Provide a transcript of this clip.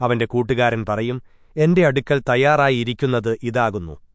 അവന്റെ കൂട്ടുകാരൻ പറയും എന്റെ അടുക്കൽ തയ്യാറായിരിക്കുന്നത് ഇതാകുന്നു.